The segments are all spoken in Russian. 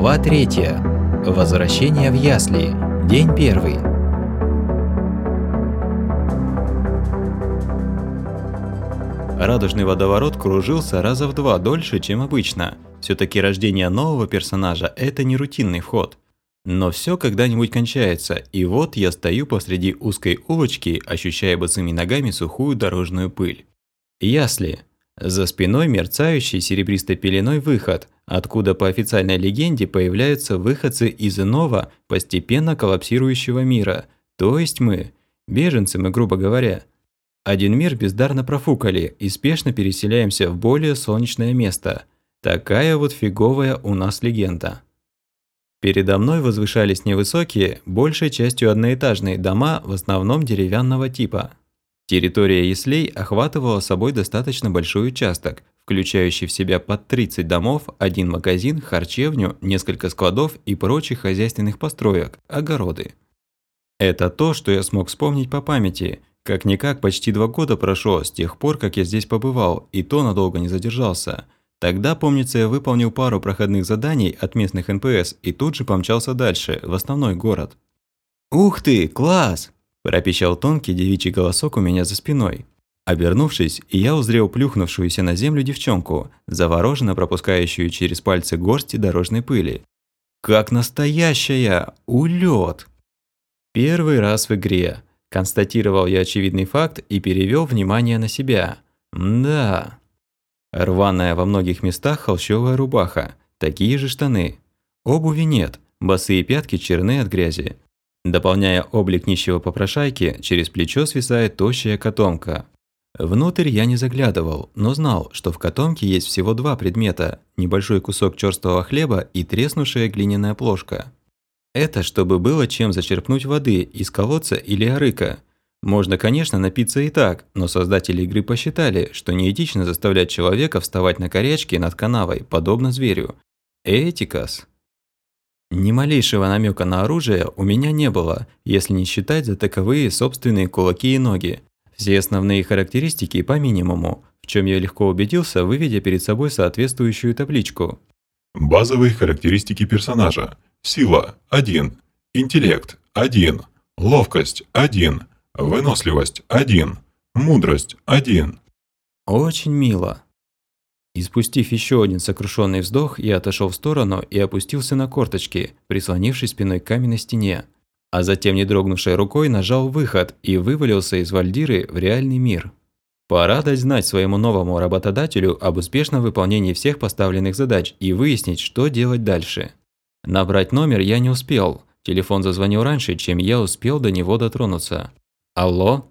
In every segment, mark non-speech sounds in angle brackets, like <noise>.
Глава 3. Возвращение в ясли. День первый. Радужный водоворот кружился раза в два дольше, чем обычно. Все-таки рождение нового персонажа – это не рутинный вход. Но все когда-нибудь кончается, и вот я стою посреди узкой улочки, ощущая босыми ногами сухую дорожную пыль. Ясли. За спиной мерцающий серебристой пеленой выход, откуда по официальной легенде появляются выходцы из иного, постепенно коллапсирующего мира, то есть мы, беженцы мы, грубо говоря. Один мир бездарно профукали и спешно переселяемся в более солнечное место. Такая вот фиговая у нас легенда. Передо мной возвышались невысокие, большей частью одноэтажные дома, в основном деревянного типа. Территория Яслей охватывала собой достаточно большой участок, включающий в себя под 30 домов, один магазин, харчевню, несколько складов и прочих хозяйственных построек, огороды. Это то, что я смог вспомнить по памяти. Как-никак почти два года прошло с тех пор, как я здесь побывал, и то надолго не задержался – Тогда, помнится, я выполнил пару проходных заданий от местных НПС и тут же помчался дальше, в основной город. «Ух ты, класс!» – пропищал тонкий девичий голосок у меня за спиной. Обернувшись, я узрел плюхнувшуюся на землю девчонку, завороженно пропускающую через пальцы горсти дорожной пыли. «Как настоящая! Улёт!» Первый раз в игре. Констатировал я очевидный факт и перевел внимание на себя. Да. Рваная во многих местах холщовая рубаха, такие же штаны. Обуви нет, босые пятки черны от грязи. Дополняя облик нищего попрошайки, через плечо свисает тощая котомка. Внутрь я не заглядывал, но знал, что в котомке есть всего два предмета – небольшой кусок черствого хлеба и треснувшая глиняная плошка. Это чтобы было чем зачерпнуть воды из колодца или арыка – можно, конечно, напиться и так, но создатели игры посчитали, что неэтично заставлять человека вставать на корячки над канавой, подобно зверю. Этикас. Ни малейшего намека на оружие у меня не было, если не считать за таковые собственные кулаки и ноги. Все основные характеристики по минимуму, в чем я легко убедился, выведя перед собой соответствующую табличку. Базовые характеристики персонажа. Сила – 1. Интеллект – 1. Ловкость – 1. Выносливость – один. Мудрость – один. Очень мило. Испустив еще один сокрушенный вздох, я отошел в сторону и опустился на корточки, прислонившись спиной к каменной стене. А затем, не дрогнувшей рукой, нажал выход и вывалился из Вальдиры в реальный мир. Пора дать знать своему новому работодателю об успешном выполнении всех поставленных задач и выяснить, что делать дальше. Набрать номер я не успел. Телефон зазвонил раньше, чем я успел до него дотронуться. Алло?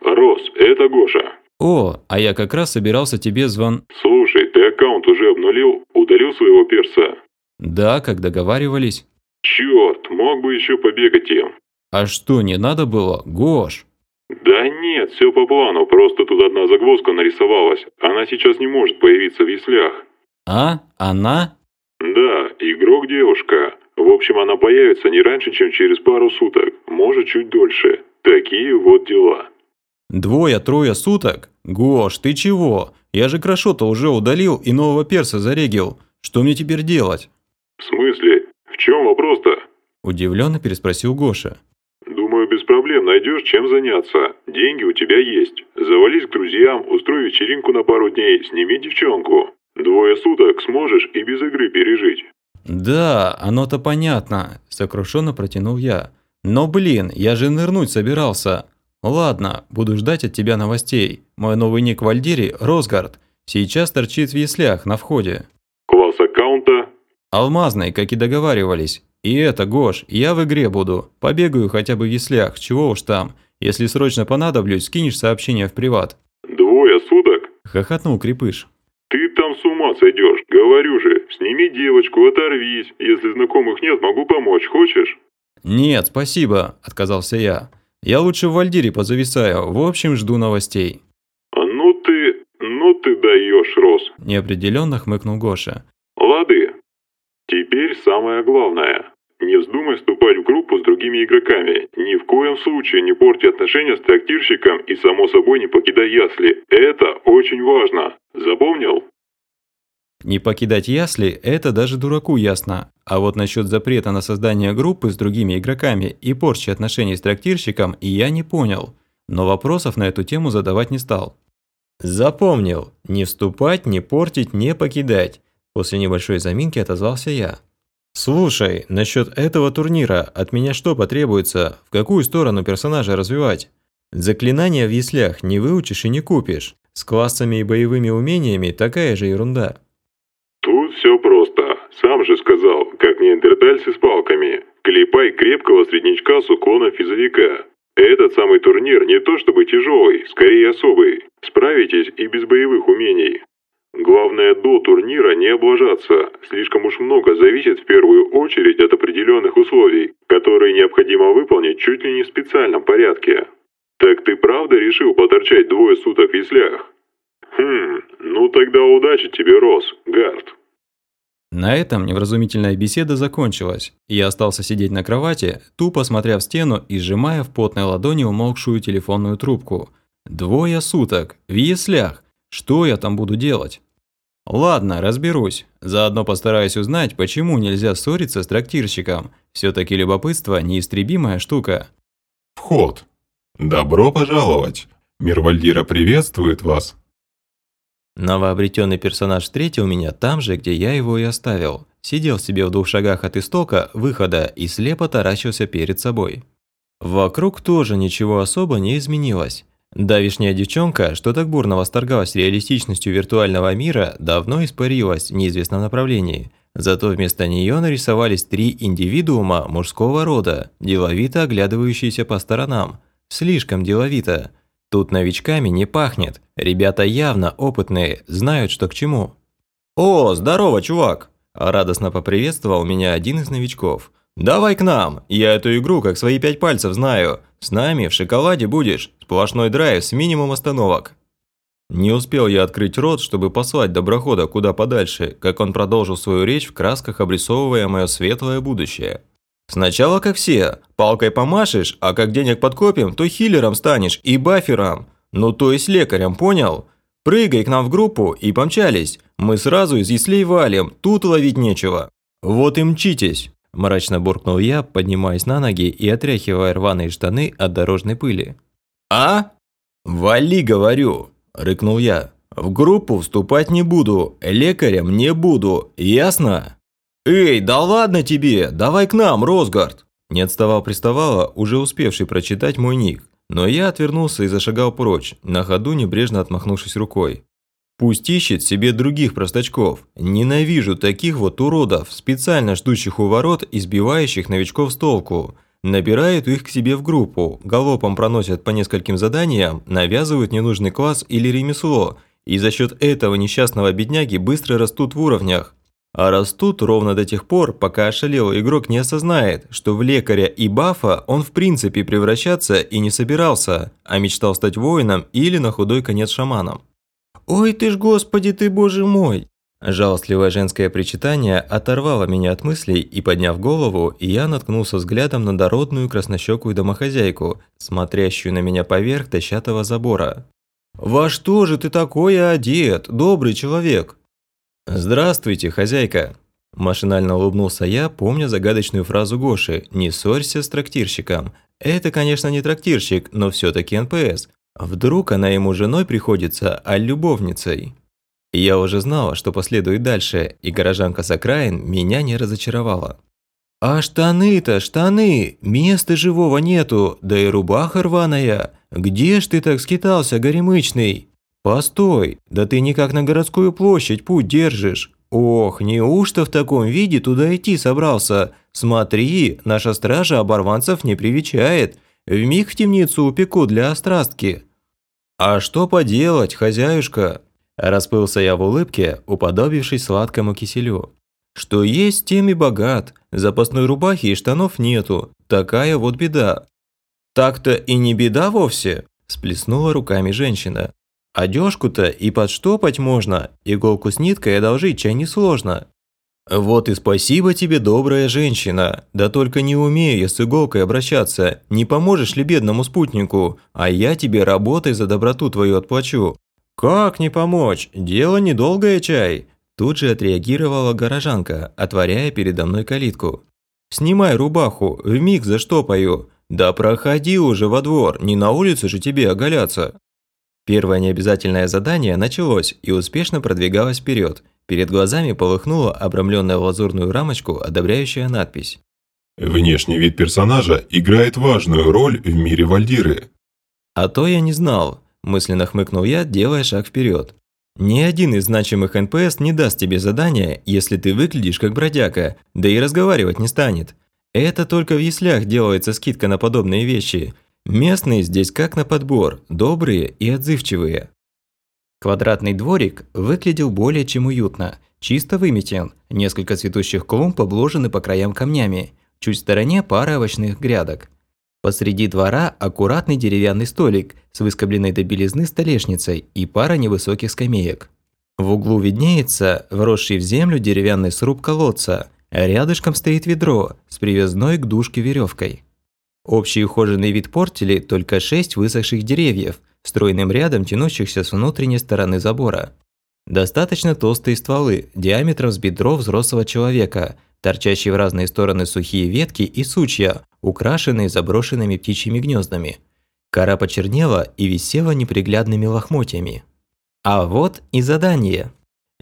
Рос, это Гоша. О, а я как раз собирался тебе звон... Слушай, ты аккаунт уже обнулил? Удалил своего перса? Да, как договаривались. Черт, мог бы еще побегать им. А что, не надо было, Гош? Да нет, все по плану, просто тут одна загвоздка нарисовалась. Она сейчас не может появиться в яслях. А? Она? Да, игрок-девушка. В общем, она появится не раньше, чем через пару суток, может чуть дольше. Такие вот дела. Двое-трое суток? Гош, ты чего? Я же Крашота уже удалил и нового перса зарегил. Что мне теперь делать? В смысле? Чем вопрос-то? Удивленно переспросил Гоша. Думаю, без проблем найдешь чем заняться. Деньги у тебя есть. Завались к друзьям, устрой вечеринку на пару дней, сними девчонку. Двое суток сможешь и без игры пережить. Да, оно-то понятно, сокрушенно протянул я. Но блин, я же нырнуть собирался. Ладно, буду ждать от тебя новостей. Мой новый ник в Альдире – Росгард. Сейчас торчит в яслях на входе. Класс аккаунта? Алмазный, как и договаривались. И это, Гош, я в игре буду. Побегаю хотя бы в яслях, чего уж там. Если срочно понадоблюсь, скинешь сообщение в приват. Двое суток? Хохотнул Крепыш. Ты там с ума сойдешь, говорю же. Сними девочку, оторвись. Если знакомых нет, могу помочь, хочешь? «Нет, спасибо», – отказался я. «Я лучше в Вальдире позависаю. В общем, жду новостей». А «Ну ты... ну ты даешь, Рос», – неопределенно хмыкнул Гоша. «Лады. Теперь самое главное. Не вздумай вступать в группу с другими игроками. Ни в коем случае не порти отношения с трактирщиком и, само собой, не покидай ясли. Это очень важно. Запомнил?» Не покидать ясли – это даже дураку ясно. А вот насчет запрета на создание группы с другими игроками и порчи отношений с трактирщиком я не понял. Но вопросов на эту тему задавать не стал. Запомнил. Не вступать, не портить, не покидать. После небольшой заминки отозвался я. «Слушай, насчет этого турнира от меня что потребуется? В какую сторону персонажа развивать? Заклинания в яслях не выучишь и не купишь. С классами и боевыми умениями такая же ерунда». Тут все просто. Сам же сказал, как неандертальцы с палками. Клепай крепкого среднячка с уклоном физовика. Этот самый турнир не то чтобы тяжелый, скорее особый. Справитесь и без боевых умений. Главное до турнира не облажаться. Слишком уж много зависит в первую очередь от определенных условий, которые необходимо выполнить чуть ли не в специальном порядке. Так ты правда решил поторчать двое суток в яслях? Хм, ну тогда удачи тебе, Рос, Гард. На этом невразумительная беседа закончилась, я остался сидеть на кровати, тупо смотря в стену и сжимая в потной ладони умолкшую телефонную трубку. Двое суток, в яслях. Что я там буду делать? Ладно, разберусь. Заодно постараюсь узнать, почему нельзя ссориться с трактирщиком. все таки любопытство – неистребимая штука. Вход. Добро пожаловать. Мир Вальдира приветствует вас. Новообретенный персонаж встретил меня там же, где я его и оставил. Сидел себе в двух шагах от истока, выхода и слепо таращился перед собой. Вокруг тоже ничего особо не изменилось. Давишняя девчонка, что так бурно восторгалась реалистичностью виртуального мира, давно испарилась в неизвестном направлении. Зато вместо нее нарисовались три индивидуума мужского рода, деловито оглядывающиеся по сторонам. Слишком деловито. Тут новичками не пахнет. Ребята явно опытные, знают, что к чему. «О, здорово, чувак!» Радостно поприветствовал меня один из новичков. «Давай к нам! Я эту игру как свои пять пальцев знаю. С нами в шоколаде будешь. Сплошной драйв с минимум остановок». Не успел я открыть рот, чтобы послать доброхода куда подальше, как он продолжил свою речь в красках, обрисовывая мое светлое будущее. «Сначала как все. Палкой помашешь, а как денег подкопим, то хиллером станешь и бафером. Ну то есть лекарем, понял? Прыгай к нам в группу и помчались. Мы сразу из яслей валим, тут ловить нечего. Вот и мчитесь». Мрачно буркнул я, поднимаясь на ноги и отряхивая рваные штаны от дорожной пыли. «А? Вали, говорю!» – рыкнул я. «В группу вступать не буду, лекарем не буду, ясно?» «Эй, да ладно тебе, давай к нам, Росгард!» Не отставал приставала, уже успевший прочитать мой ник, но я отвернулся и зашагал прочь, на ходу небрежно отмахнувшись рукой. Пусть ищет себе других простачков. Ненавижу таких вот уродов, специально ждущих у ворот и сбивающих новичков с толку. Набирают их к себе в группу, галопом проносят по нескольким заданиям, навязывают ненужный класс или ремесло, и за счет этого несчастного бедняги быстро растут в уровнях. А растут ровно до тех пор, пока ошалелый игрок не осознает, что в лекаря и бафа он в принципе превращаться и не собирался, а мечтал стать воином или на худой конец шаманом. «Ой ты ж, господи ты, боже мой!» Жалостливое женское причитание оторвало меня от мыслей, и, подняв голову, я наткнулся взглядом на дородную краснощекую домохозяйку, смотрящую на меня поверх дощатого забора. «Во что же ты такое одет, добрый человек?» «Здравствуйте, хозяйка!» Машинально улыбнулся я, помня загадочную фразу Гоши «Не ссорься с трактирщиком». Это, конечно, не трактирщик, но все таки НПС, Вдруг она ему женой приходится, а любовницей? Я уже знала, что последует дальше, и горожанка с окраин меня не разочаровала. «А штаны-то, штаны! Места живого нету, да и рубаха рваная! Где ж ты так скитался, горемычный? Постой, да ты никак на городскую площадь путь держишь! Ох, неужто в таком виде туда идти собрался? Смотри, наша стража оборванцев не привечает, вмиг в темницу упеку для острастки!» «А что поделать, хозяюшка?» Расплылся я в улыбке, уподобившись сладкому киселю. «Что есть, тем и богат. Запасной рубахи и штанов нету. Такая вот беда». «Так-то и не беда вовсе», – сплеснула руками женщина. «Одежку-то и подштопать можно, иголку с ниткой одолжить чай несложно. «Вот и спасибо тебе, добрая женщина. Да только не умею я с иголкой обращаться. Не поможешь ли бедному спутнику? А я тебе работой за доброту твою отплачу». «Как не помочь? Дело недолгое, чай. Тут же отреагировала горожанка, отворяя передо мной калитку. «Снимай рубаху, вмиг заштопаю. Да проходи уже во двор, не на улице же тебе оголяться». Первое необязательное задание началось и успешно продвигалось вперед. Перед глазами полыхнула обрамленная в лазурную рамочку одобряющая надпись. Внешний вид персонажа играет важную роль в мире Вальдиры. «А то я не знал», – мысленно хмыкнул я, делая шаг вперед. Ни один из значимых НПС не даст тебе задания, если ты выглядишь как бродяга, да и разговаривать не станет. Это только в яслях делается скидка на подобные вещи. Местные здесь как на подбор, добрые и отзывчивые. Квадратный дворик выглядел более чем уютно, чисто выметен, несколько цветущих клумб обложены по краям камнями, чуть в стороне пара овощных грядок. Посреди двора аккуратный деревянный столик с выскобленной до белизны столешницей и пара невысоких скамеек. В углу виднеется вросший в землю деревянный сруб колодца, а рядышком стоит ведро с привязной к дужке веревкой. Общий ухоженный вид портили только шесть высохших деревьев, стройным рядом тянущихся с внутренней стороны забора. Достаточно толстые стволы, диаметром с бедро взрослого человека – торчащие в разные стороны сухие ветки и сучья, украшенные заброшенными птичьими гнездами. Кора почернела и висела неприглядными лохмотьями. А вот и задание.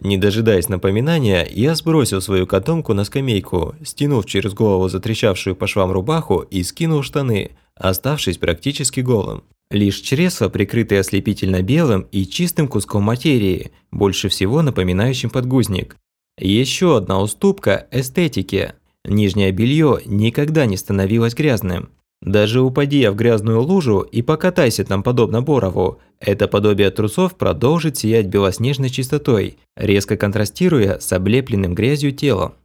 Не дожидаясь напоминания, я сбросил свою котомку на скамейку, стянув через голову затрещавшую по швам рубаху и скинул штаны, оставшись практически голым. Лишь чресло, прикрытое ослепительно белым и чистым куском материи, больше всего напоминающим подгузник, еще одна уступка – эстетике. Нижнее белье никогда не становилось грязным. Даже упади я в грязную лужу и покатайся там подобно Борову, это подобие трусов продолжит сиять белоснежной чистотой, резко контрастируя с облепленным грязью телом.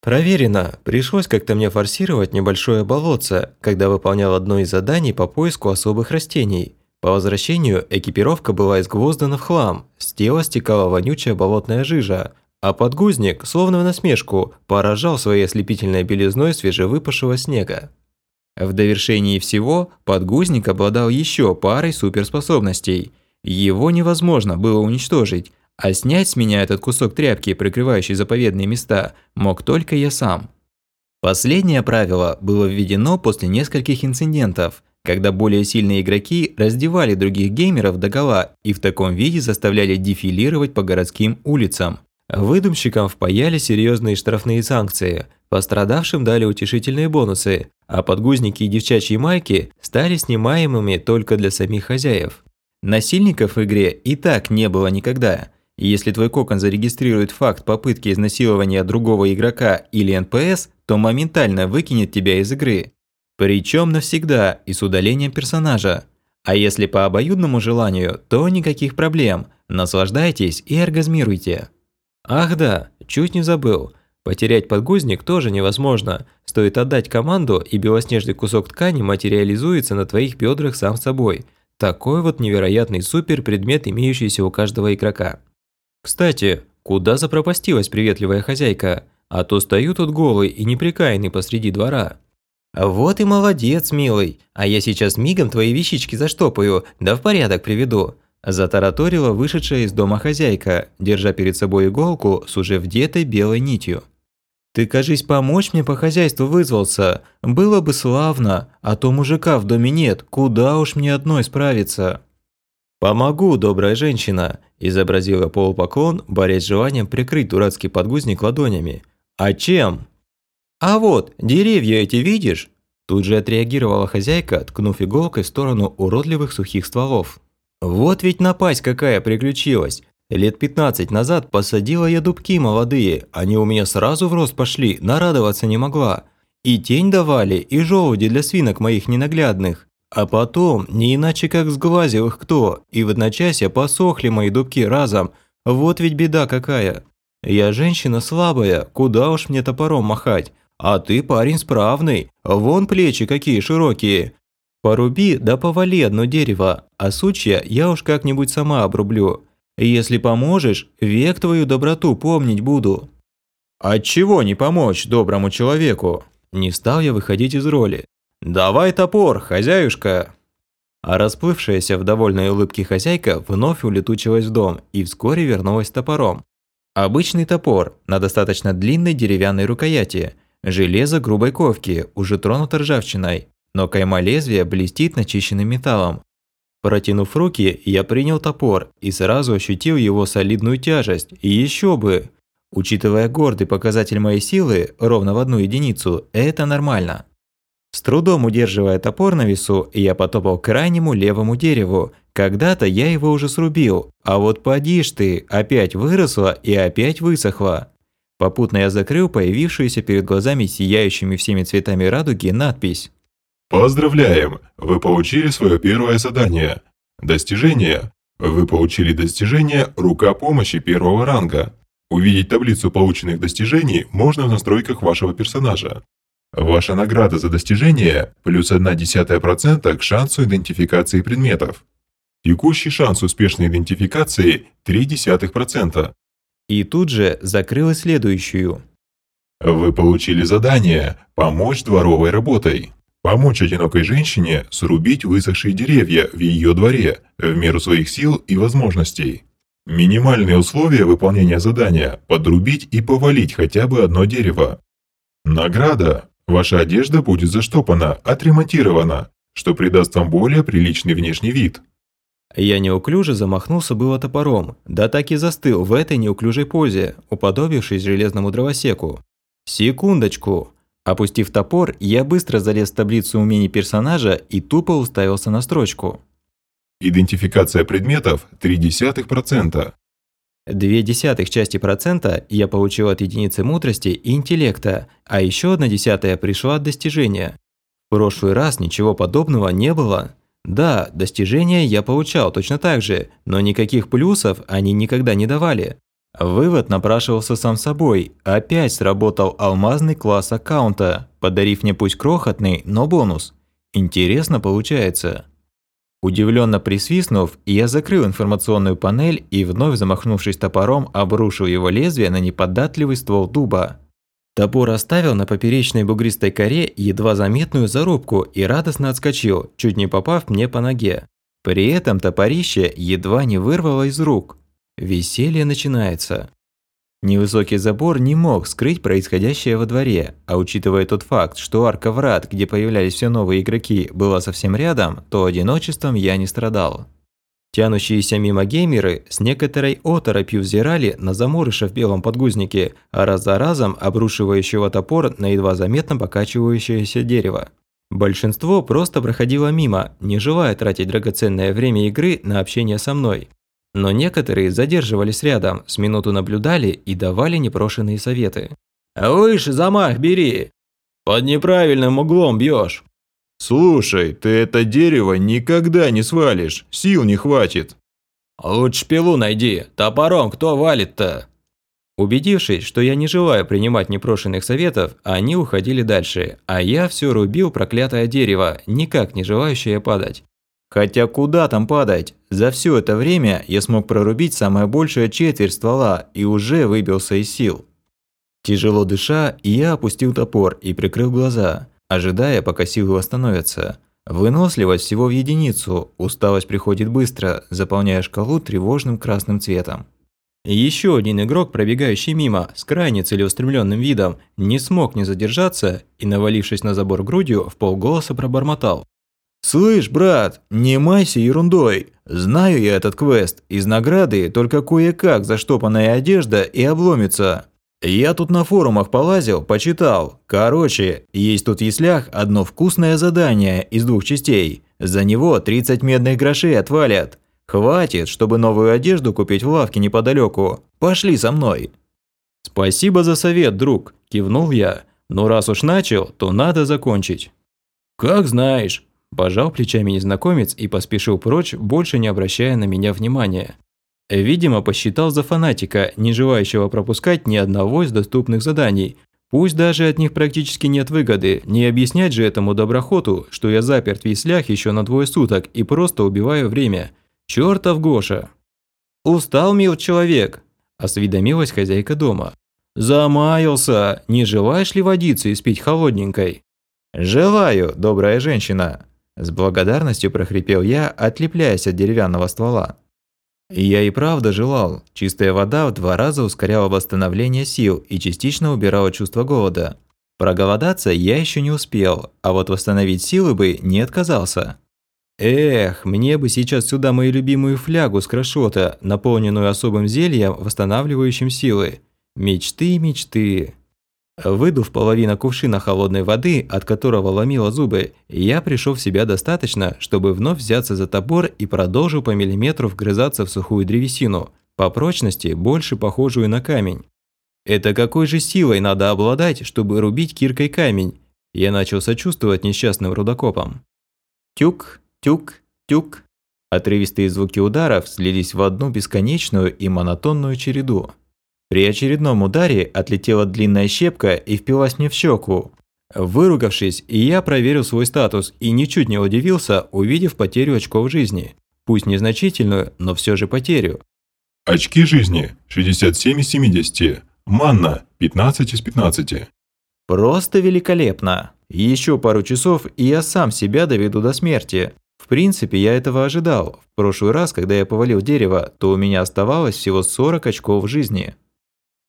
Проверено, пришлось как-то мне форсировать небольшое болотце, когда выполнял одно из заданий по поиску особых растений. По возвращению экипировка была изгвоздана в хлам, с тела стекала вонючая болотная жижа, а подгузник, словно в насмешку, поражал своей ослепительной белизной свежевыпавшего снега. В довершении всего, подгузник обладал еще парой суперспособностей. Его невозможно было уничтожить, а снять с меня этот кусок тряпки, прикрывающий заповедные места, мог только я сам. Последнее правило было введено после нескольких инцидентов, когда более сильные игроки раздевали других геймеров догола и в таком виде заставляли дефилировать по городским улицам. Выдумщикам впаяли серьезные штрафные санкции, пострадавшим дали утешительные бонусы, а подгузники и девчачьи майки стали снимаемыми только для самих хозяев. Насильников в игре и так не было никогда. Если твой кокон зарегистрирует факт попытки изнасилования другого игрока или НПС, то моментально выкинет тебя из игры. Причем навсегда и с удалением персонажа. А если по обоюдному желанию, то никаких проблем. Наслаждайтесь и оргазмируйте. Ах да, чуть не забыл. Потерять подгузник тоже невозможно. Стоит отдать команду, и белоснежный кусок ткани материализуется на твоих бедрах сам собой. Такой вот невероятный супер предмет, имеющийся у каждого игрока. Кстати, куда запропастилась приветливая хозяйка? А то стою тут голый и неприкаянный посреди двора. Вот и молодец, милый. А я сейчас мигом твои вещички заштопаю, да в порядок приведу. Затараторила вышедшая из дома хозяйка, держа перед собой иголку с уже вдетой белой нитью. «Ты, кажись, помочь мне по хозяйству вызвался. Было бы славно, а то мужика в доме нет, куда уж мне одной справиться». «Помогу, добрая женщина», – изобразила полупоклон, борясь с желанием прикрыть дурацкий подгузник ладонями. «А чем?» «А вот, деревья эти видишь?» Тут же отреагировала хозяйка, ткнув иголкой в сторону уродливых сухих стволов. Вот ведь напасть какая приключилась. Лет 15 назад посадила я дубки молодые, они у меня сразу в рост пошли, нарадоваться не могла. И тень давали, и желуди для свинок моих ненаглядных. А потом, не иначе как сглазил их кто, и в одночасье посохли мои дубки разом. Вот ведь беда какая. Я женщина слабая, куда уж мне топором махать. А ты парень справный, вон плечи какие широкие. Поруби да повали одно дерево, а сучья я уж как-нибудь сама обрублю. Если поможешь, век твою доброту помнить буду». «Отчего не помочь доброму человеку?» Не стал я выходить из роли. «Давай топор, хозяюшка!» А расплывшаяся в довольной улыбке хозяйка вновь улетучилась в дом и вскоре вернулась топором. Обычный топор на достаточно длинной деревянной рукояти, железо грубой ковки, уже тронуто ржавчиной, но кайма лезвия блестит начищенным металлом. Протянув руки, я принял топор и сразу ощутил его солидную тяжесть, и еще бы! Учитывая гордый показатель моей силы, ровно в одну единицу, это нормально. С трудом удерживая топор на весу, я потопал к крайнему левому дереву. Когда-то я его уже срубил, а вот поди ж ты, опять выросла и опять высохла. Попутно я закрыл появившуюся перед глазами сияющими всеми цветами радуги надпись. Поздравляем! Вы получили свое первое задание. Достижение. Вы получили достижение «Рука помощи» первого ранга. Увидеть таблицу полученных достижений можно в настройках вашего персонажа. Ваша награда за достижение – плюс 0,1% к шансу идентификации предметов. Текущий шанс успешной идентификации – 0,3%. И тут же закрыл следующую. Вы получили задание «Помочь дворовой работой». Помочь одинокой женщине срубить высохшие деревья в ее дворе в меру своих сил и возможностей. Минимальные условия выполнения задания – подрубить и повалить хотя бы одно дерево. Награда Ваша одежда будет заштопана, отремонтирована, что придаст вам более приличный внешний вид. Я неуклюже замахнулся было топором, да так и застыл в этой неуклюжей позе, уподобившись железному дровосеку. Секундочку. Опустив топор, я быстро залез в таблицу умений персонажа и тупо уставился на строчку. Идентификация предметов – 0,3%. Две десятых части процента я получил от единицы мудрости и интеллекта, а еще одна десятая пришла от достижения. В прошлый раз ничего подобного не было. Да, достижения я получал точно так же, но никаких плюсов они никогда не давали. Вывод напрашивался сам собой. Опять сработал алмазный класс аккаунта, подарив мне пусть крохотный, но бонус. Интересно получается. Удивленно присвистнув, я закрыл информационную панель и, вновь замахнувшись топором, обрушил его лезвие на неподатливый ствол дуба. Топор оставил на поперечной бугристой коре едва заметную зарубку и радостно отскочил, чуть не попав мне по ноге. При этом топорище едва не вырвало из рук. Веселье начинается. Невысокий забор не мог скрыть происходящее во дворе, а учитывая тот факт, что арка врат, где появлялись все новые игроки, была совсем рядом, то одиночеством я не страдал. Тянущиеся мимо геймеры с некоторой оторопью взирали на заморыша в белом подгузнике, а раз за разом обрушивающего топор на едва заметно покачивающееся дерево. Большинство просто проходило мимо, не желая тратить драгоценное время игры на общение со мной. Но некоторые задерживались рядом, с минуту наблюдали и давали непрошенные советы. «Выше замах бери! Под неправильным углом бьешь. «Слушай, ты это дерево никогда не свалишь, сил не хватит!» «Лучше пилу найди, топором кто валит-то?» Убедившись, что я не желаю принимать непрошенных советов, они уходили дальше, а я все рубил проклятое дерево, никак не желающее падать. Хотя куда там падать? За все это время я смог прорубить самое большее четверть ствола и уже выбился из сил. Тяжело дыша, я опустил топор и прикрыл глаза, ожидая, пока силы восстановятся. Выносливость всего в единицу, усталость приходит быстро, заполняя шкалу тревожным красным цветом. Еще один игрок, пробегающий мимо, с крайне целеустремленным видом, не смог не задержаться и, навалившись на забор грудью, в полголоса пробормотал. «Слышь, брат, не майся ерундой. Знаю я этот квест. Из награды только кое-как заштопанная одежда и обломится. Я тут на форумах полазил, почитал. Короче, есть тут яслях одно вкусное задание из двух частей. За него 30 медных грошей отвалят. Хватит, чтобы новую одежду купить в лавке неподалеку. Пошли со мной». «Спасибо за совет, друг», – кивнул я. «Но раз уж начал, то надо закончить». «Как знаешь». Пожал плечами незнакомец и поспешил прочь, больше не обращая на меня внимания. Видимо, посчитал за фанатика, не желающего пропускать ни одного из доступных заданий. Пусть даже от них практически нет выгоды, не объяснять же этому доброхоту, что я заперт в яслях еще на двое суток и просто убиваю время. Чёртов Гоша. «Устал, мил человек?» – осведомилась хозяйка дома. «Замаялся. Не желаешь ли водиться и спить холодненькой?» «Желаю, добрая женщина», с благодарностью прохрипел я, отлепляясь от деревянного ствола. Я и правда желал. Чистая вода в два раза ускоряла восстановление сил и частично убирала чувство голода. Проголодаться я еще не успел, а вот восстановить силы бы не отказался. Эх, мне бы сейчас сюда мою любимую флягу с крошота, наполненную особым зельем, восстанавливающим силы. Мечты, мечты. Выдув половину кувшина холодной воды, от которого ломило зубы, я пришел в себя достаточно, чтобы вновь взяться за топор и продолжил по миллиметру вгрызаться в сухую древесину, по прочности больше похожую на камень. Это какой же силой надо обладать, чтобы рубить киркой камень? Я начал сочувствовать несчастным рудокопам. Тюк, тюк, тюк. Отрывистые звуки ударов слились в одну бесконечную и монотонную череду. При очередном ударе отлетела длинная щепка и впилась мне в щеку. Выругавшись, я проверил свой статус и ничуть не удивился, увидев потерю очков жизни. Пусть незначительную, но все же потерю. Очки жизни 67 из 70. Манна 15 из 15. Просто великолепно. Еще пару часов, и я сам себя доведу до смерти. В принципе, я этого ожидал. В прошлый раз, когда я повалил дерево, то у меня оставалось всего 40 очков жизни.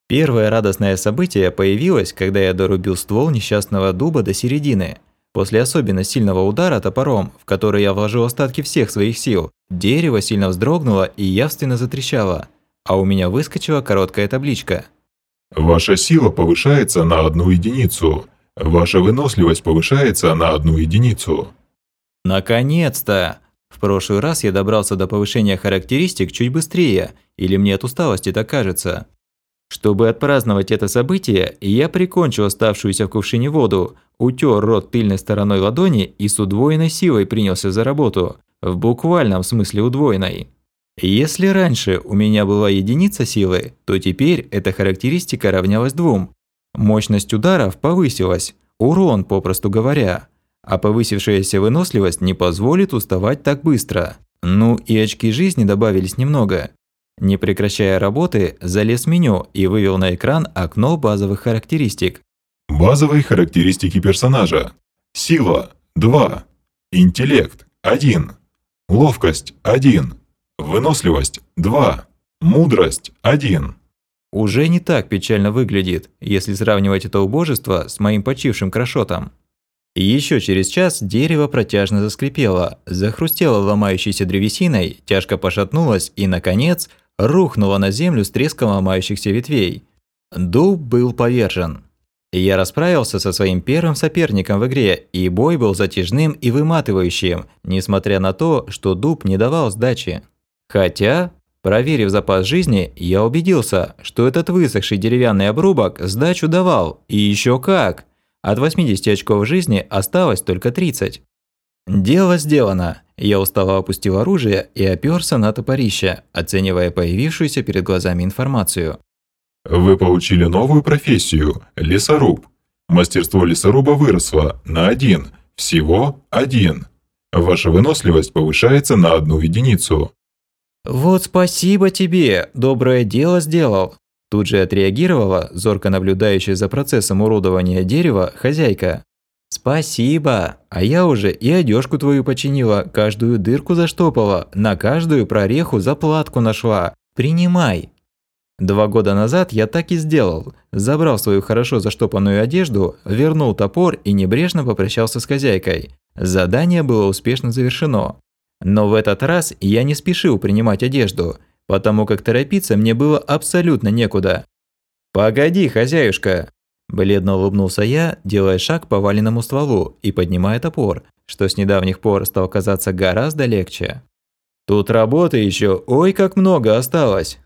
Первое радостное событие появилось, когда я дорубил ствол несчастного дуба до середины. После особенно сильного удара топором, в который я вложил остатки всех своих сил, дерево сильно вздрогнуло и явственно затрещало, а у меня выскочила короткая табличка. Ваша сила повышается на одну единицу. Ваша выносливость повышается на одну единицу. Наконец-то! В прошлый раз я добрался до повышения характеристик чуть быстрее, или мне от усталости так кажется. Чтобы отпраздновать это событие, я прикончил оставшуюся в кувшине воду, утер рот тыльной стороной ладони и с удвоенной силой принялся за работу, в буквальном смысле удвоенной. Если раньше у меня была единица силы, то теперь эта характеристика равнялась двум. Мощность ударов повысилась, урон, попросту говоря, а повысившаяся выносливость не позволит уставать так быстро. Ну и очки жизни добавились немного. Не прекращая работы, залез в меню и вывел на экран окно базовых характеристик. Базовые характеристики персонажа. Сила – 2. Интеллект – 1. Ловкость – 1. Выносливость – 2. Мудрость – 1. Уже не так печально выглядит, если сравнивать это убожество с моим почившим крошотом. Еще через час дерево протяжно заскрипело, захрустело ломающейся древесиной, тяжко пошатнулось и, наконец, рухнула на землю с треском ломающихся ветвей. Дуб был повержен. Я расправился со своим первым соперником в игре, и бой был затяжным и выматывающим, несмотря на то, что дуб не давал сдачи. Хотя, проверив запас жизни, я убедился, что этот высохший деревянный обрубок сдачу давал, и еще как! От 80 очков жизни осталось только 30. Дело сделано. Я устало опустил оружие и оперся на топорище, оценивая появившуюся перед глазами информацию. Вы получили новую профессию – лесоруб. Мастерство лесоруба выросло на один, всего один. Ваша выносливость повышается на одну единицу. «Вот спасибо тебе, доброе дело сделал!» Тут же отреагировала, зорко наблюдающая за процессом уродования дерева, хозяйка. «Спасибо! А я уже и одежку твою починила, каждую дырку заштопала, на каждую прореху заплатку нашла. Принимай!» Два года назад я так и сделал. Забрал свою хорошо заштопанную одежду, вернул топор и небрежно попрощался с хозяйкой. Задание было успешно завершено. Но в этот раз я не спешил принимать одежду, потому как торопиться мне было абсолютно некуда. «Погоди, хозяюшка!» Бледно улыбнулся я, делая шаг по валенному стволу и поднимая топор, что с недавних пор стал казаться гораздо легче. Тут работы еще ой как много осталось.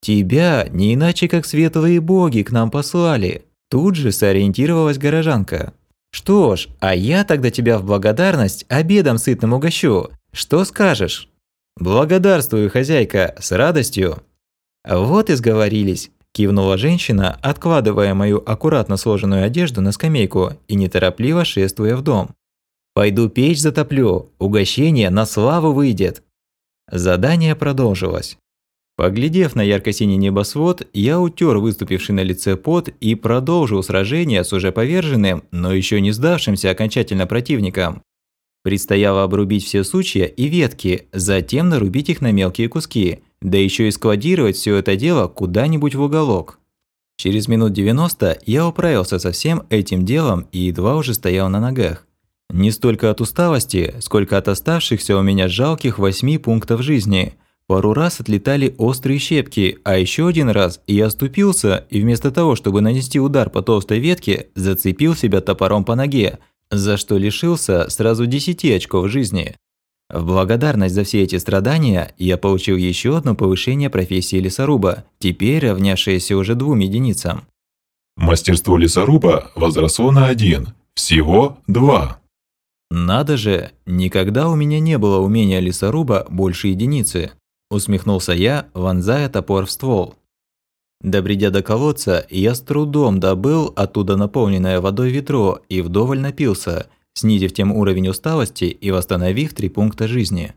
Тебя не иначе как светлые боги к нам послали. Тут же сориентировалась горожанка. Что ж, а я тогда тебя в благодарность обедом сытным угощу. Что скажешь? Благодарствую, хозяйка, с радостью. Вот и сговорились. Кивнула женщина, откладывая мою аккуратно сложенную одежду на скамейку и неторопливо шествуя в дом. «Пойду печь затоплю, угощение на славу выйдет». Задание продолжилось. Поглядев на ярко-синий небосвод, я утер выступивший на лице пот и продолжил сражение с уже поверженным, но еще не сдавшимся окончательно противником. Предстояло обрубить все сучья и ветки, затем нарубить их на мелкие куски, да еще и складировать все это дело куда-нибудь в уголок. Через минут 90 я управился со всем этим делом и едва уже стоял на ногах. Не столько от усталости, сколько от оставшихся у меня жалких восьми пунктов жизни. Пару раз отлетали острые щепки, а еще один раз я оступился и вместо того, чтобы нанести удар по толстой ветке, зацепил себя топором по ноге, за что лишился сразу 10 очков жизни. В благодарность за все эти страдания я получил еще одно повышение профессии лесоруба, теперь равнявшееся уже двум единицам. Мастерство лесоруба возросло на один, всего два. Надо же, никогда у меня не было умения лесоруба больше единицы. Усмехнулся я, вонзая топор в ствол. Добредя до колодца, я с трудом добыл оттуда наполненное водой ведро и вдоволь напился, снизив тем уровень усталости и восстановив три пункта жизни.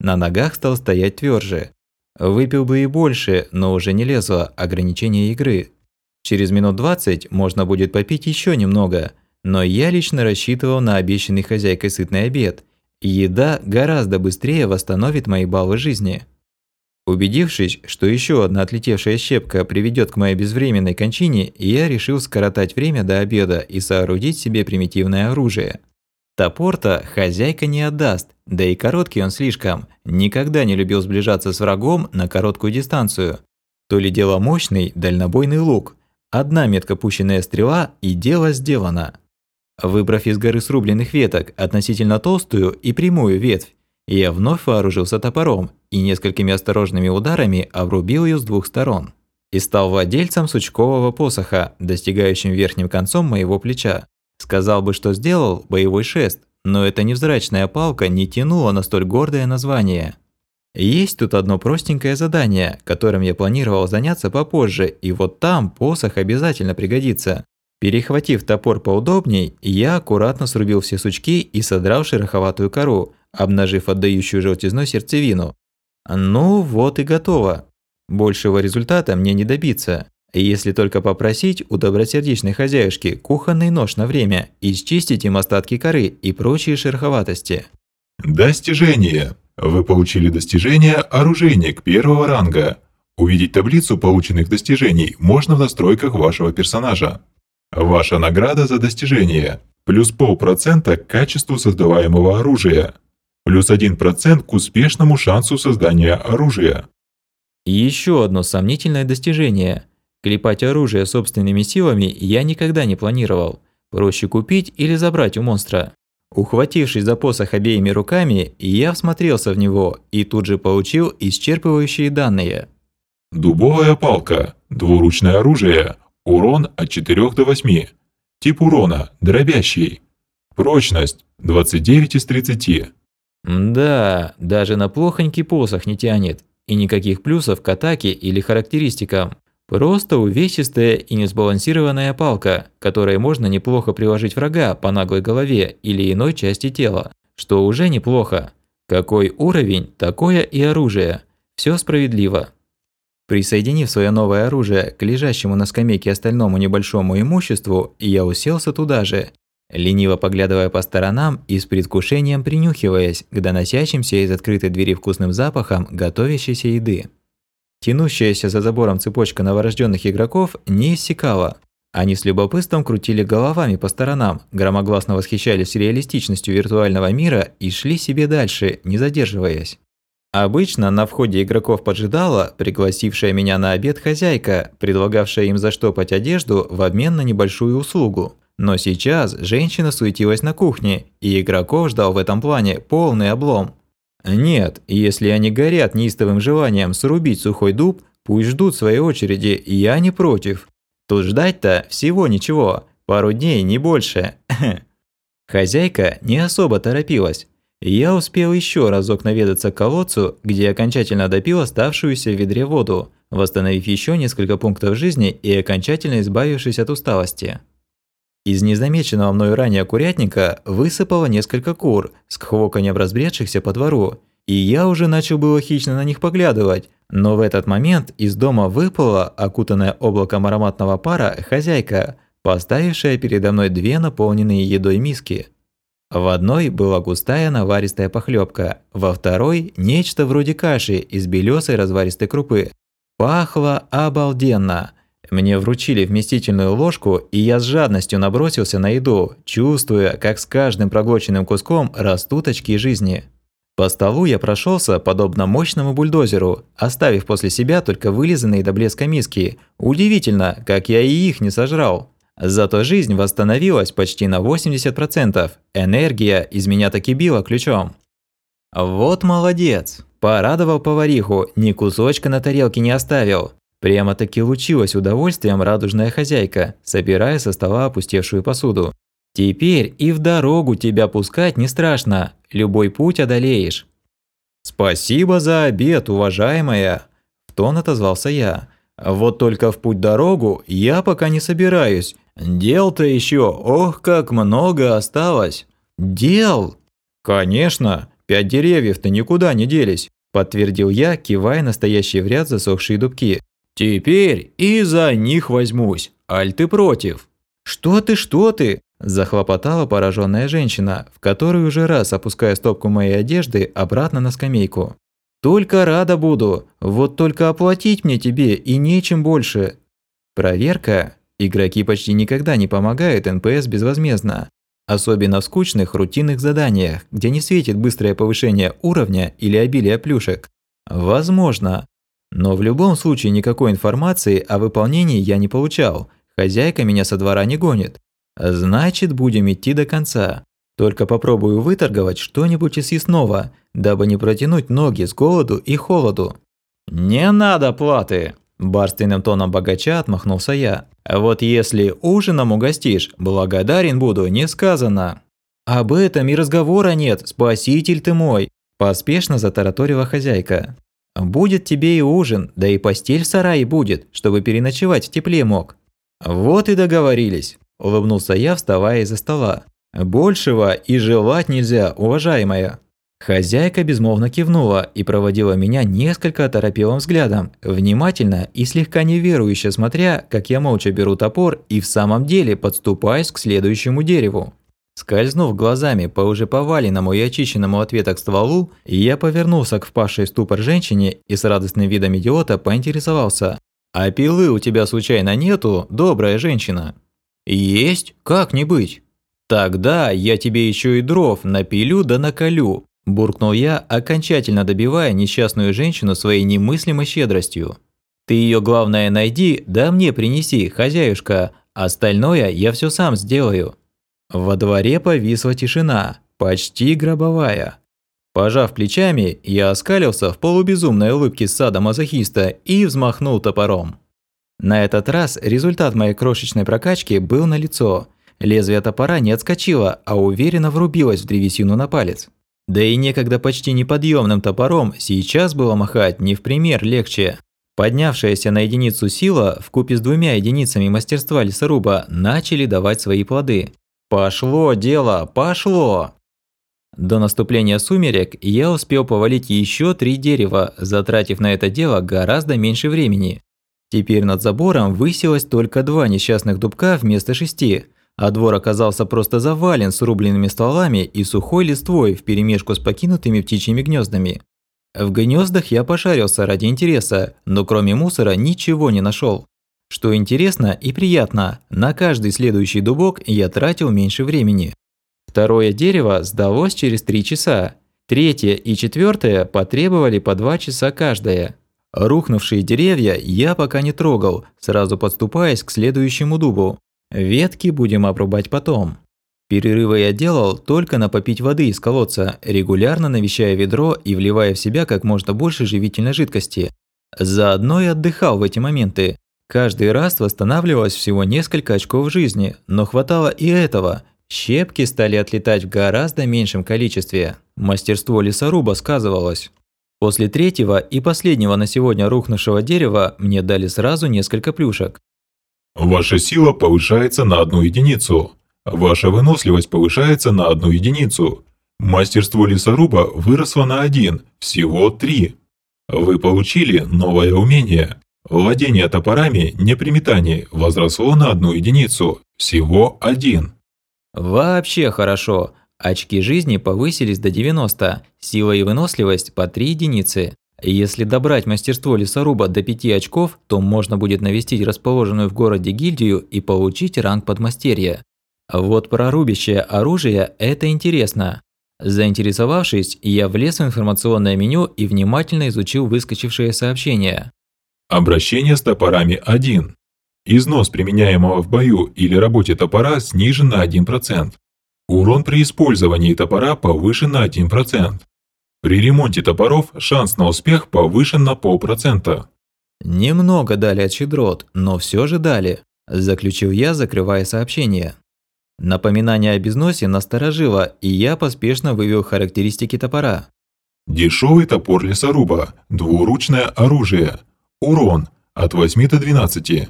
На ногах стал стоять тверже. Выпил бы и больше, но уже не лезло ограничение игры. Через минут 20 можно будет попить еще немного, но я лично рассчитывал на обещанный хозяйкой сытный обед. Еда гораздо быстрее восстановит мои баллы жизни. Убедившись, что еще одна отлетевшая щепка приведет к моей безвременной кончине, я решил скоротать время до обеда и соорудить себе примитивное оружие. Топор-то хозяйка не отдаст, да и короткий он слишком. Никогда не любил сближаться с врагом на короткую дистанцию. То ли дело мощный дальнобойный лук. Одна метко пущенная стрела и дело сделано. Выбрав из горы срубленных веток относительно толстую и прямую ветвь, я вновь вооружился топором и несколькими осторожными ударами обрубил ее с двух сторон. И стал владельцем сучкового посоха, достигающим верхним концом моего плеча. Сказал бы, что сделал боевой шест, но эта невзрачная палка не тянула на столь гордое название. Есть тут одно простенькое задание, которым я планировал заняться попозже, и вот там посох обязательно пригодится. Перехватив топор поудобней, я аккуратно срубил все сучки и содрал шероховатую кору, обнажив отдающую желтизной сердцевину. Ну вот и готово. Большего результата мне не добиться. Если только попросить у добросердечной хозяюшки кухонный нож на время и счистить им остатки коры и прочие шероховатости. Достижение. Вы получили достижение «Оружейник» первого ранга. Увидеть таблицу полученных достижений можно в настройках вашего персонажа. Ваша награда за достижение. Плюс полпроцента к качеству создаваемого оружия. Плюс один процент к успешному шансу создания оружия. Еще одно сомнительное достижение – Клепать оружие собственными силами я никогда не планировал. Проще купить или забрать у монстра. Ухватившись за посох обеими руками, я всмотрелся в него и тут же получил исчерпывающие данные. Дубовая палка. Двуручное оружие. Урон от 4 до 8. Тип урона – дробящий. Прочность – 29 из 30. Да, даже на плохонький посох не тянет. И никаких плюсов к атаке или характеристикам. Просто увесистая и несбалансированная палка, которой можно неплохо приложить врага по наглой голове или иной части тела, что уже неплохо. Какой уровень, такое и оружие. Все справедливо. Присоединив свое новое оружие к лежащему на скамейке остальному небольшому имуществу, я уселся туда же, лениво поглядывая по сторонам и с предвкушением принюхиваясь к доносящимся из открытой двери вкусным запахам готовящейся еды. Тянущаяся за забором цепочка новорожденных игроков не иссякала. Они с любопытством крутили головами по сторонам, громогласно восхищались реалистичностью виртуального мира и шли себе дальше, не задерживаясь. Обычно на входе игроков поджидала пригласившая меня на обед хозяйка, предлагавшая им заштопать одежду в обмен на небольшую услугу. Но сейчас женщина суетилась на кухне, и игроков ждал в этом плане полный облом. Нет, если они горят неистовым желанием срубить сухой дуб, пусть ждут своей очереди, я не против. Тут ждать-то всего ничего, пару дней, не больше. <coughs> Хозяйка не особо торопилась. Я успел еще разок наведаться к колодцу, где окончательно допил оставшуюся в ведре воду, восстановив еще несколько пунктов жизни и окончательно избавившись от усталости. Из незамеченного мною ранее курятника высыпало несколько кур с кхвоканьем разбредшихся по двору, и я уже начал было хищно на них поглядывать, но в этот момент из дома выпала, окутанная облаком ароматного пара, хозяйка, поставившая передо мной две наполненные едой миски. В одной была густая наваристая похлебка, во второй – нечто вроде каши из белесой разваристой крупы. Пахло обалденно. Мне вручили вместительную ложку, и я с жадностью набросился на еду, чувствуя, как с каждым проглоченным куском растут очки жизни. По столу я прошелся, подобно мощному бульдозеру, оставив после себя только вылизанные до блеска миски. Удивительно, как я и их не сожрал. Зато жизнь восстановилась почти на 80%. Энергия из меня таки била ключом. Вот молодец. Порадовал повариху, ни кусочка на тарелке не оставил. Прямо-таки лучилась удовольствием радужная хозяйка, собирая со стола опустевшую посуду. Теперь и в дорогу тебя пускать не страшно, любой путь одолеешь. Спасибо за обед, уважаемая, в тон отозвался я. Вот только в путь-дорогу я пока не собираюсь. Дел-то еще, ох, как много осталось. Дел? Конечно, пять деревьев-то никуда не делись, подтвердил я, кивая на стоящие в ряд засохшие дубки. Теперь и за них возьмусь. Аль ты против? Что ты, что ты? Захлопотала пораженная женщина, в которую уже раз опуская стопку моей одежды обратно на скамейку. «Только рада буду, вот только оплатить мне тебе и нечем больше». Проверка. Игроки почти никогда не помогают НПС безвозмездно. Особенно в скучных рутинных заданиях, где не светит быстрое повышение уровня или обилие плюшек. Возможно. Но в любом случае никакой информации о выполнении я не получал. Хозяйка меня со двора не гонит. Значит, будем идти до конца. Только попробую выторговать что-нибудь из съестного, дабы не протянуть ноги с голоду и холоду. «Не надо платы!» – барственным тоном богача отмахнулся я. «Вот если ужином угостишь, благодарен буду, не сказано». «Об этом и разговора нет, спаситель ты мой!» – поспешно затараторила хозяйка. «Будет тебе и ужин, да и постель в сарае будет, чтобы переночевать в тепле мог». «Вот и договорились. – улыбнулся я, вставая из-за стола. «Большего и желать нельзя, уважаемая!» Хозяйка безмолвно кивнула и проводила меня несколько оторопелым взглядом, внимательно и слегка неверующе смотря, как я молча беру топор и в самом деле подступаюсь к следующему дереву. Скользнув глазами по уже поваленному и очищенному ответа к стволу, я повернулся к впавшей в ступор женщине и с радостным видом идиота поинтересовался. «А пилы у тебя случайно нету, добрая женщина?» «Есть? Как не быть?» «Тогда я тебе еще и дров напилю да наколю», – буркнул я, окончательно добивая несчастную женщину своей немыслимой щедростью. «Ты ее главное найди, да мне принеси, хозяюшка, остальное я все сам сделаю». Во дворе повисла тишина, почти гробовая. Пожав плечами, я оскалился в полубезумной улыбке сада мазохиста и взмахнул топором. На этот раз результат моей крошечной прокачки был налицо. Лезвие топора не отскочило, а уверенно врубилось в древесину на палец. Да и некогда почти неподъемным топором сейчас было махать не в пример легче. Поднявшаяся на единицу сила в купе с двумя единицами мастерства лесоруба начали давать свои плоды. Пошло дело, пошло! До наступления сумерек я успел повалить еще три дерева, затратив на это дело гораздо меньше времени. Теперь над забором высилось только два несчастных дубка вместо шести, а двор оказался просто завален срубленными стволами и сухой листвой вперемешку с покинутыми птичьими гнездами. В гнездах я пошарился ради интереса, но кроме мусора ничего не нашел. Что интересно и приятно, на каждый следующий дубок я тратил меньше времени. Второе дерево сдалось через три часа, третье и четвертое потребовали по два часа каждое. Рухнувшие деревья я пока не трогал, сразу подступаясь к следующему дубу. Ветки будем обрубать потом. Перерывы я делал только на попить воды из колодца, регулярно навещая ведро и вливая в себя как можно больше живительной жидкости. Заодно и отдыхал в эти моменты. Каждый раз восстанавливалось всего несколько очков жизни, но хватало и этого. Щепки стали отлетать в гораздо меньшем количестве. Мастерство лесоруба сказывалось. После третьего и последнего на сегодня рухнувшего дерева мне дали сразу несколько плюшек. Ваша сила повышается на одну единицу. Ваша выносливость повышается на одну единицу. Мастерство лесоруба выросло на один, всего три. Вы получили новое умение. Владение топорами не при метании возросло на одну единицу, всего один. Вообще хорошо. Очки жизни повысились до 90, сила и выносливость по 3 единицы. Если добрать мастерство лесоруба до 5 очков, то можно будет навестить расположенную в городе гильдию и получить ранг подмастерья. Вот про рубящее оружие – это интересно. Заинтересовавшись, я влез в информационное меню и внимательно изучил выскочившее сообщение. Обращение с топорами 1. Износ применяемого в бою или работе топора снижен на 1%. Урон при использовании топора повышен на 1%. При ремонте топоров шанс на успех повышен на полпроцента. Немного дали от щедрот, но все же дали, заключил я, закрывая сообщение. Напоминание о безносе насторожило, и я поспешно вывел характеристики топора. Дешевый топор лесоруба, двуручное оружие, урон от 8 до 12,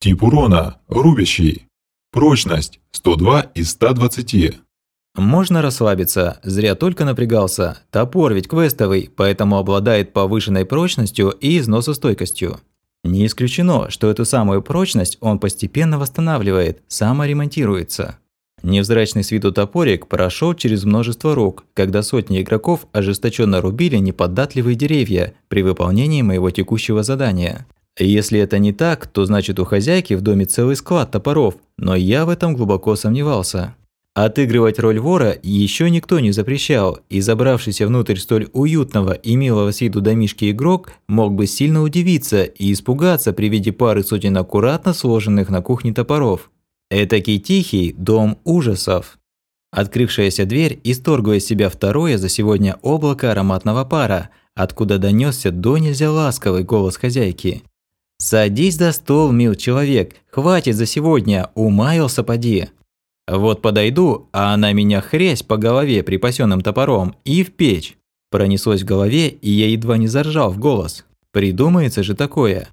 тип урона рубящий, прочность 102 из 120. Можно расслабиться, зря только напрягался. Топор ведь квестовый, поэтому обладает повышенной прочностью и износостойкостью. Не исключено, что эту самую прочность он постепенно восстанавливает, саморемонтируется. Невзрачный с виду топорик прошел через множество рук, когда сотни игроков ожесточенно рубили неподатливые деревья при выполнении моего текущего задания. Если это не так, то значит у хозяйки в доме целый склад топоров, но я в этом глубоко сомневался. Отыгрывать роль вора еще никто не запрещал, и забравшийся внутрь столь уютного и милого с виду домишки игрок мог бы сильно удивиться и испугаться при виде пары сотен аккуратно сложенных на кухне топоров. Этакий тихий дом ужасов. Открывшаяся дверь исторгла из себя второе за сегодня облако ароматного пара, откуда донесся до нельзя ласковый голос хозяйки. «Садись за стол, мил человек, хватит за сегодня, умаялся поди». Вот подойду, а она меня хрясь по голове припасенным топором и в печь. Пронеслось в голове, и я едва не заржал в голос. Придумается же такое.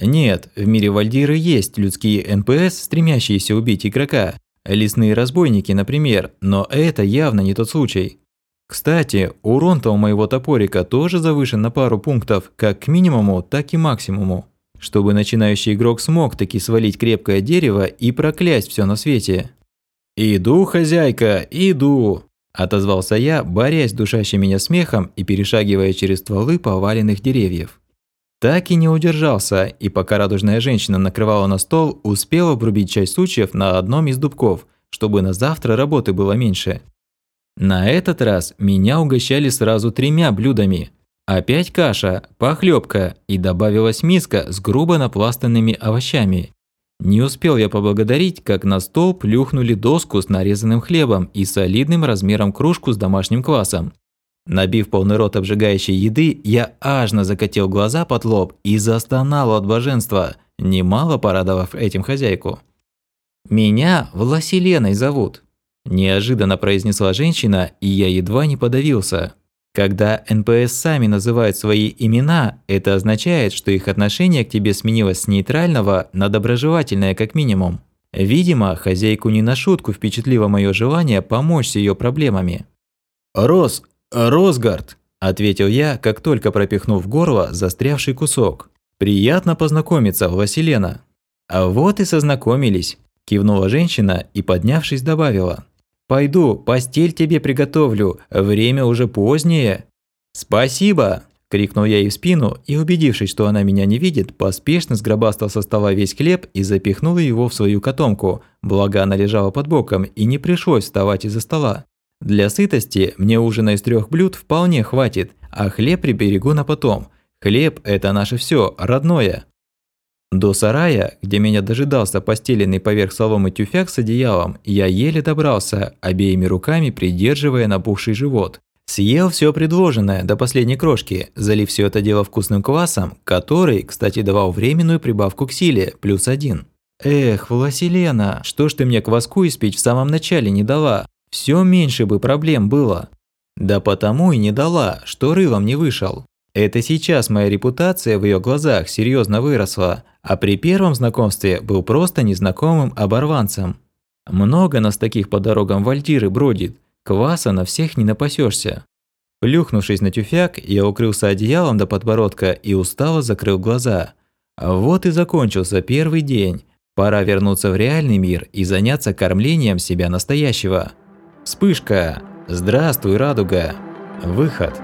Нет, в мире Вальдиры есть людские НПС, стремящиеся убить игрока. Лесные разбойники, например, но это явно не тот случай. Кстати, урон-то у моего топорика тоже завышен на пару пунктов, как к минимуму, так и максимуму. Чтобы начинающий игрок смог таки свалить крепкое дерево и проклясть все на свете. «Иду, хозяйка, иду!» – отозвался я, борясь с душащим меня смехом и перешагивая через стволы поваленных деревьев. Так и не удержался, и пока радужная женщина накрывала на стол, успел обрубить часть сучьев на одном из дубков, чтобы на завтра работы было меньше. На этот раз меня угощали сразу тремя блюдами. Опять каша, похлебка и добавилась миска с грубо напластанными овощами. Не успел я поблагодарить, как на стол плюхнули доску с нарезанным хлебом и солидным размером кружку с домашним квасом. Набив полный рот обжигающей еды, я ажно закатил глаза под лоб и застонал от блаженства, немало порадовав этим хозяйку. «Меня Власеленой зовут», – неожиданно произнесла женщина, и я едва не подавился. Когда НПС сами называют свои имена, это означает, что их отношение к тебе сменилось с нейтрального на доброжелательное как минимум. Видимо, хозяйку не на шутку впечатлило мое желание помочь с ее проблемами. «Рос, «Росгард», – ответил я, как только пропихнув в горло застрявший кусок. «Приятно познакомиться, Василена». «А вот и сознакомились», – кивнула женщина и, поднявшись, добавила. «Пойду, постель тебе приготовлю, время уже позднее». «Спасибо!» – крикнул я ей в спину и, убедившись, что она меня не видит, поспешно сгробастал со стола весь хлеб и запихнул его в свою котомку, благо она лежала под боком и не пришлось вставать из-за стола. Для сытости мне ужина из трех блюд вполне хватит, а хлеб приберегу на потом. Хлеб – это наше все, родное. До сарая, где меня дожидался постеленный поверх соломы тюфяк с одеялом, я еле добрался, обеими руками придерживая набухший живот. Съел все предложенное до последней крошки, залив все это дело вкусным квасом, который, кстати, давал временную прибавку к силе, плюс один. Эх, Власелена, что ж ты мне кваску испечь в самом начале не дала? Все меньше бы проблем было. Да потому и не дала, что рылом не вышел. Это сейчас моя репутация в ее глазах серьезно выросла, а при первом знакомстве был просто незнакомым оборванцем. Много нас таких по дорогам вальтиры бродит, кваса на всех не напасешься. Плюхнувшись на тюфяк, я укрылся одеялом до подбородка и устало закрыл глаза. Вот и закончился первый день. Пора вернуться в реальный мир и заняться кормлением себя настоящего. Вспышка. Здравствуй, радуга. Выход.